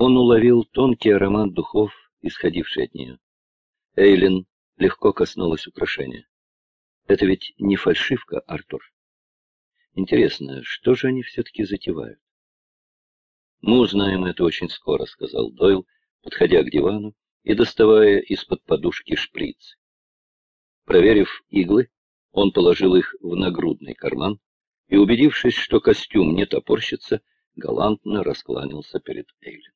Он уловил тонкий аромат духов, исходивший от нее. Эйлин легко коснулась украшения. Это ведь не фальшивка, Артур. Интересно, что же они все-таки затевают? Мы узнаем это очень скоро, сказал Дойл, подходя к дивану и доставая из-под подушки шприц. Проверив иглы, он положил их в нагрудный карман и, убедившись, что костюм не топорщится, галантно раскланялся перед Эйлин.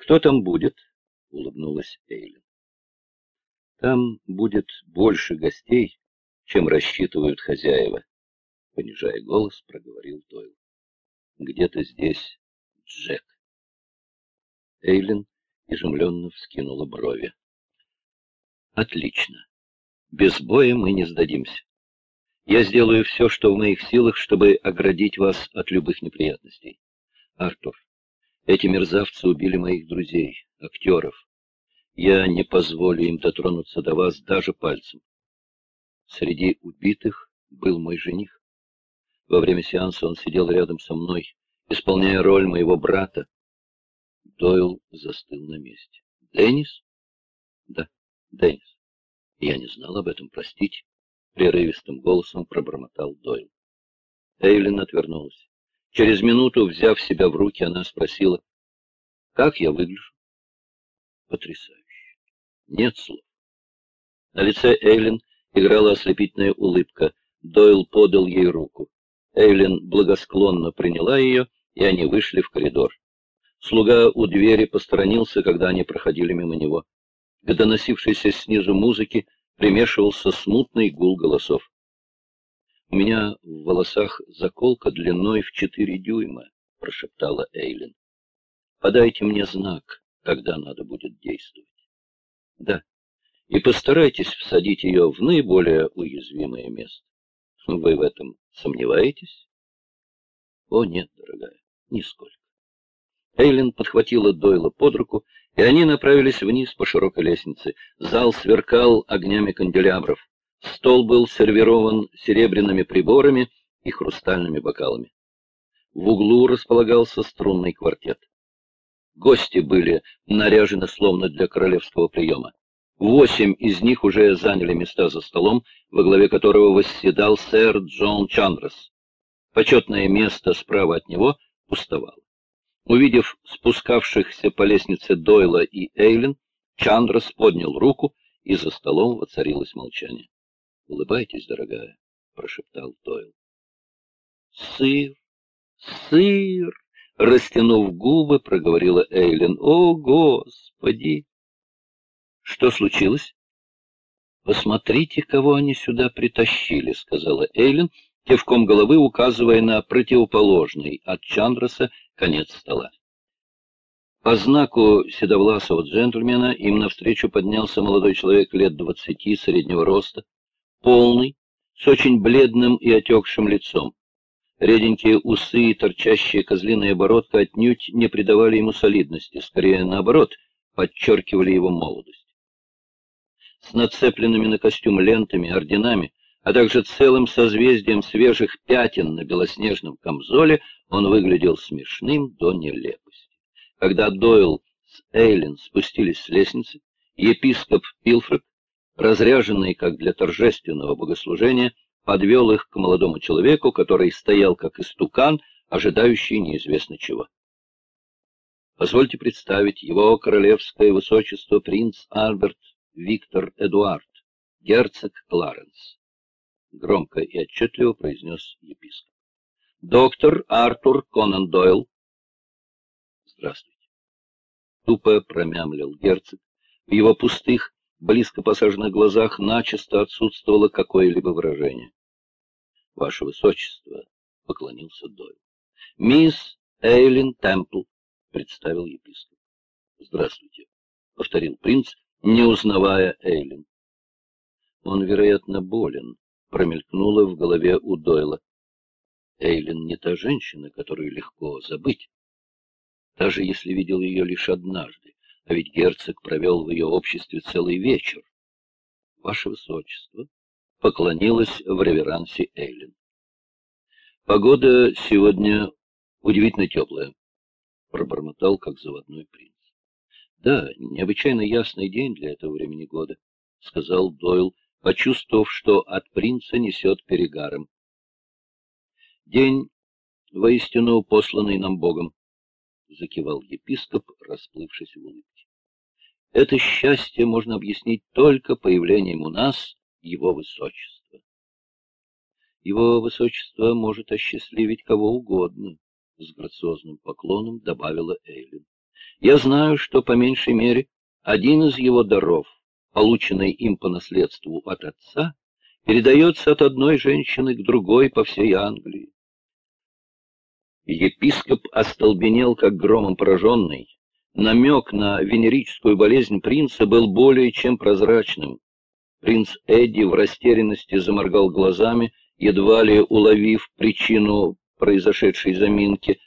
«Кто там будет?» — улыбнулась Эйлин. «Там будет больше гостей, чем рассчитывают хозяева», — понижая голос, проговорил Дойл. «Где-то здесь Джек». Эйлин изумленно вскинула брови. «Отлично. Без боя мы не сдадимся. Я сделаю все, что в моих силах, чтобы оградить вас от любых неприятностей. Артур, эти мерзавцы убили моих друзей, актеров. Я не позволю им дотронуться до вас даже пальцем. Среди убитых был мой жених. Во время сеанса он сидел рядом со мной, исполняя роль моего брата. Дойл застыл на месте. «Деннис?» «Да, Деннис. Я не знал об этом, простите». — прерывистым голосом пробормотал Дойл. Эйлин отвернулась. Через минуту, взяв себя в руки, она спросила, «Как я выгляжу?» «Потрясающе! Нет слов». На лице Эйлин играла ослепительная улыбка. Дойл подал ей руку. Эйлин благосклонно приняла ее, и они вышли в коридор. Слуга у двери посторонился, когда они проходили мимо него. К доносившейся снизу музыки примешивался смутный гул голосов. «У меня в волосах заколка длиной в четыре дюйма», — прошептала Эйлин. «Подайте мне знак, когда надо будет действовать». «Да, и постарайтесь всадить ее в наиболее уязвимое место. Вы в этом сомневаетесь?» «О, нет, дорогая, нисколько». Эйлин подхватила Дойла под руку и они направились вниз по широкой лестнице. Зал сверкал огнями канделябров. Стол был сервирован серебряными приборами и хрустальными бокалами. В углу располагался струнный квартет. Гости были наряжены словно для королевского приема. Восемь из них уже заняли места за столом, во главе которого восседал сэр Джон Чандрес. Почетное место справа от него пустовало. Увидев спускавшихся по лестнице Дойла и Эйлин, Чандрас поднял руку, и за столом воцарилось молчание. «Улыбайтесь, дорогая», — прошептал Дойл. «Сыр! Сыр!» — растянув губы, проговорила Эйлин. «О, Господи!» «Что случилось?» «Посмотрите, кого они сюда притащили», — сказала Эйлин, кивком головы указывая на противоположный от Чандраса конец стола. По знаку седовласого джентльмена им навстречу поднялся молодой человек лет двадцати, среднего роста, полный, с очень бледным и отекшим лицом. Реденькие усы и торчащая козлиная бородка отнюдь не придавали ему солидности, скорее наоборот, подчеркивали его молодость. С нацепленными на костюм лентами, орденами, а также целым созвездием свежих пятен на белоснежном камзоле, он выглядел смешным до нелепости. Когда Дойл с Эйлин спустились с лестницы, епископ Пилфред, разряженный как для торжественного богослужения, подвел их к молодому человеку, который стоял как истукан, ожидающий неизвестно чего. Позвольте представить его королевское высочество принц Альберт Виктор Эдуард, герцог Кларенс. — громко и отчетливо произнес епископ. «Доктор Артур Конан Дойл». «Здравствуйте». Тупо промямлил герцог. В его пустых, близко посаженных глазах начисто отсутствовало какое-либо выражение. «Ваше Высочество», — поклонился Дойл. «Мисс Эйлин Темпл», — представил епископ. «Здравствуйте», — повторил принц, не узнавая Эйлин. «Он, вероятно, болен», промелькнуло в голове у Дойла. Эйлин не та женщина, которую легко забыть, даже если видел ее лишь однажды, а ведь герцог провел в ее обществе целый вечер. Ваше Высочество поклонилась в реверансе Эйлин. Погода сегодня удивительно теплая. пробормотал, как заводной принц. Да, необычайно ясный день для этого времени года, сказал Дойл, почувствовав, что от принца несет перегаром. День, воистину посланный нам Богом, закивал епископ, расплывшись в улыбке. Это счастье можно объяснить только появлением у нас его высочества. Его высочество может осчастливить кого угодно, с грациозным поклоном добавила Эйлин. Я знаю, что по меньшей мере один из его даров, полученный им по наследству от отца, передается от одной женщины к другой по всей Англии. Епископ остолбенел, как громом пораженный. Намек на венерическую болезнь принца был более чем прозрачным. Принц Эдди в растерянности заморгал глазами, едва ли уловив причину произошедшей заминки.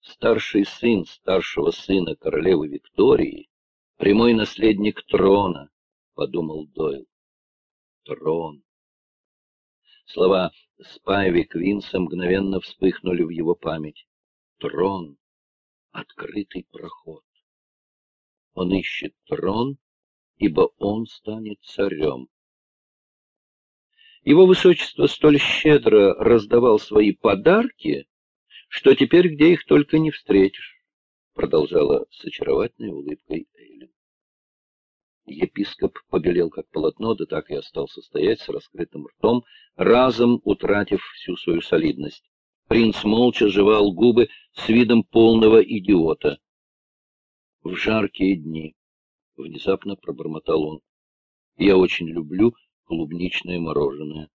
Старший сын старшего сына королевы Виктории, прямой наследник трона, — подумал Дойл. Трон. Слова Спайви Квинса мгновенно вспыхнули в его память. Трон открытый проход. Он ищет трон, ибо он станет царем. Его высочество столь щедро раздавал свои подарки, что теперь где их только не встретишь, продолжала с очаровательной улыбкой Эйлин. Епископ побелел как полотно, да так и остался стоять с раскрытым ртом, разом утратив всю свою солидность. Принц молча жевал губы с видом полного идиота. В жаркие дни, — внезапно пробормотал он, — я очень люблю клубничное мороженое.